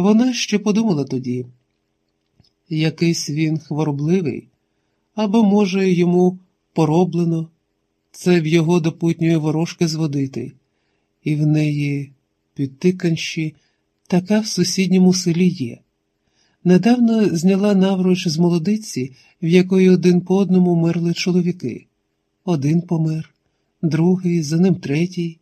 Вона ще подумала тоді, якийсь він хворобливий, або, може, йому пороблено, це в його допутньої ворожки зводити, і в неї підтиканші така в сусідньому селі є. Недавно зняла навруч з молодиці, в якої один по одному мерли чоловіки. Один помер, другий, за ним третій.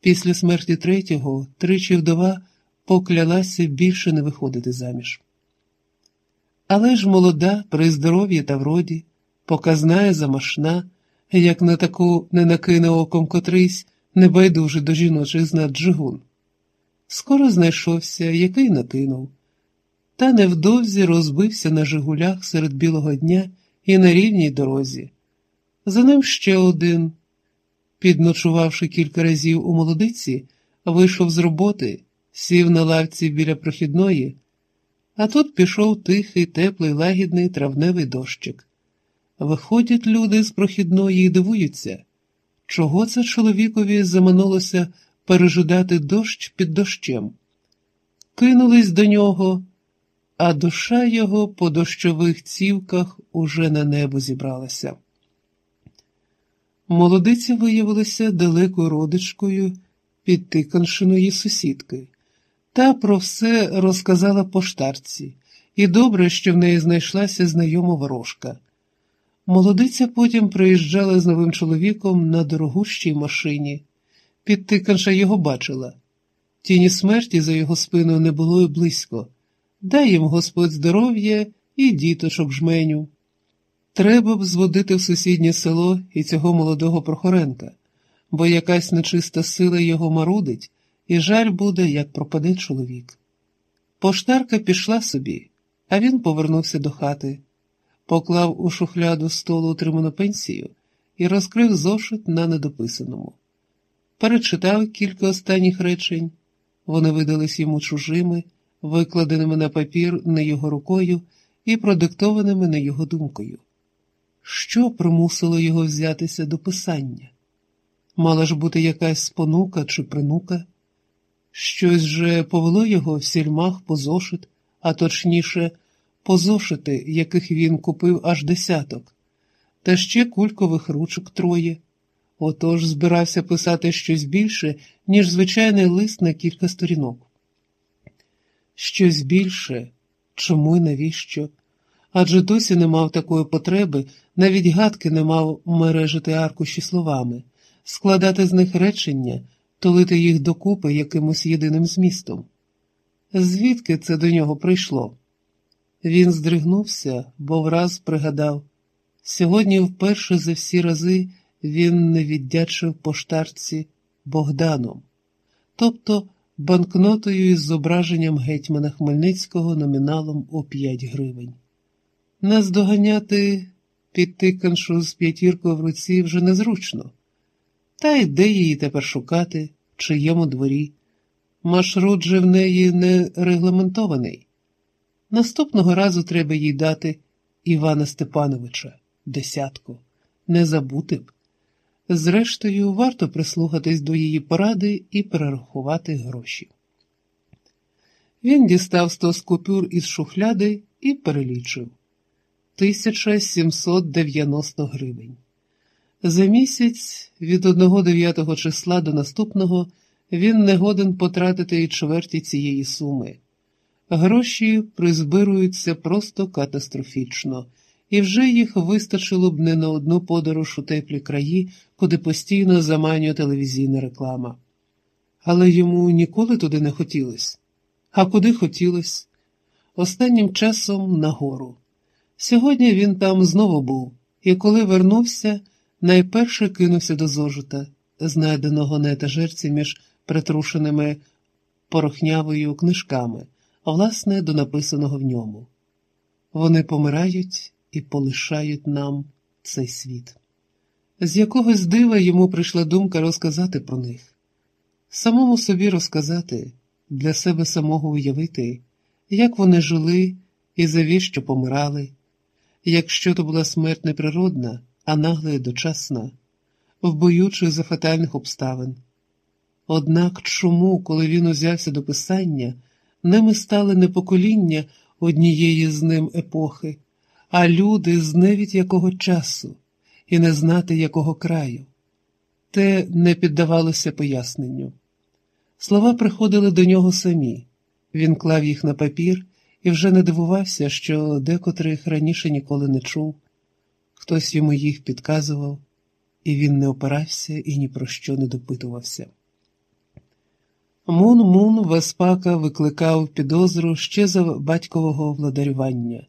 Після смерті третього тричі вдова поклялася більше не виходити заміж. Але ж молода, при здоров'ї та вроді, показна замашна, як на таку не накине оком котрийсь, небайдужий до жіночих знад джигун. Скоро знайшовся, який накинув, та невдовзі розбився на Жигулях серед білого дня і на рівній дорозі. За ним ще один. Підночувавши кілька разів у молодиці, вийшов з роботи, сів на лавці біля прохідної, а тут пішов тихий, теплий, лагідний травневий дощик. Виходять люди з прохідної і дивуються, чого це чоловікові заманулося пережидати дощ під дощем. Кинулись до нього, а душа його по дощових цівках уже на небо зібралася. Молодиця виявилася далекою родичкою підтиканшиної сусідки, та про все розказала поштарці, і добре, що в неї знайшлася знайома ворожка. Молодиця потім приїжджала з новим чоловіком на дорогущій машині. Підтиканша його бачила. Тіні смерті за його спиною не було й близько. Дай їм Господь здоров'я і діточок жменю. Треба б зводити в сусіднє село і цього молодого Прохоренка, бо якась нечиста сила його марудить, і жаль буде, як пропаде чоловік. Поштарка пішла собі, а він повернувся до хати, поклав у шухляду столу отриману пенсію і розкрив зошит на недописаному. Перечитав кілька останніх речень, вони видались йому чужими, викладеними на папір не його рукою і продиктованими не його думкою. Що примусило його взятися до писання? Мала ж бути якась спонука чи принука? Щось же повело його в сільмах по зошит, а точніше, по зошити, яких він купив аж десяток, та ще кулькових ручок троє. Отож збирався писати щось більше, ніж звичайний лист на кілька сторінок. Щось більше, чому й навіщо? Адже досі не мав такої потреби, навіть гадки не мав мережити аркуші словами, складати з них речення, толити їх докупи якимось єдиним змістом. Звідки це до нього прийшло? Він здригнувся, бо враз пригадав сьогодні вперше за всі рази він не віддячив поштарці Богданом, тобто банкнотою із зображенням гетьмана Хмельницького номіналом у 5 гривень. Наздоганяти підтиканшу з п'ятіркою в руці вже незручно, та й де її тепер шукати, в чиєму дворі. Маршрут же в неї не регламентований. Наступного разу треба їй дати Івана Степановича, десятку, не забути б. Зрештою, варто прислухатись до її поради і перерахувати гроші. Він дістав сто скупюр із шухляди і перелічив 1790 гривень. За місяць від 1 9 числа до наступного він не годен потратити і чверті цієї суми. Гроші призбируються просто катастрофічно і вже їх вистачило б не на одну подорож у теплі краї, куди постійно заманює телевізійна реклама. Але йому ніколи туди не хотілося. А куди хотілося? Останнім часом нагору. Сьогодні він там знову був, і коли вернувся, найперше кинувся до зожита, знайденого на етажерці між притрушеними порохнявою книжками, власне, до написаного в ньому. Вони помирають і полишають нам цей світ. З якогось дива йому прийшла думка розказати про них, самому собі розказати, для себе самого уявити, як вони жили і завіщо помирали, якщо то була смерть неприродна, а нагла і дочасна, в боючих за фатальних обставин. Однак чому, коли він узявся до писання, Ними стали не покоління однієї з ним епохи, а люди з невідь якого часу і не знати якого краю. Те не піддавалося поясненню. Слова приходили до нього самі, він клав їх на папір і вже не дивувався, що декотрих раніше ніколи не чув. Хтось йому їх підказував, і він не опирався і ні про що не допитувався. Мун-мун Веспака викликав підозру ще за батькового владарювання.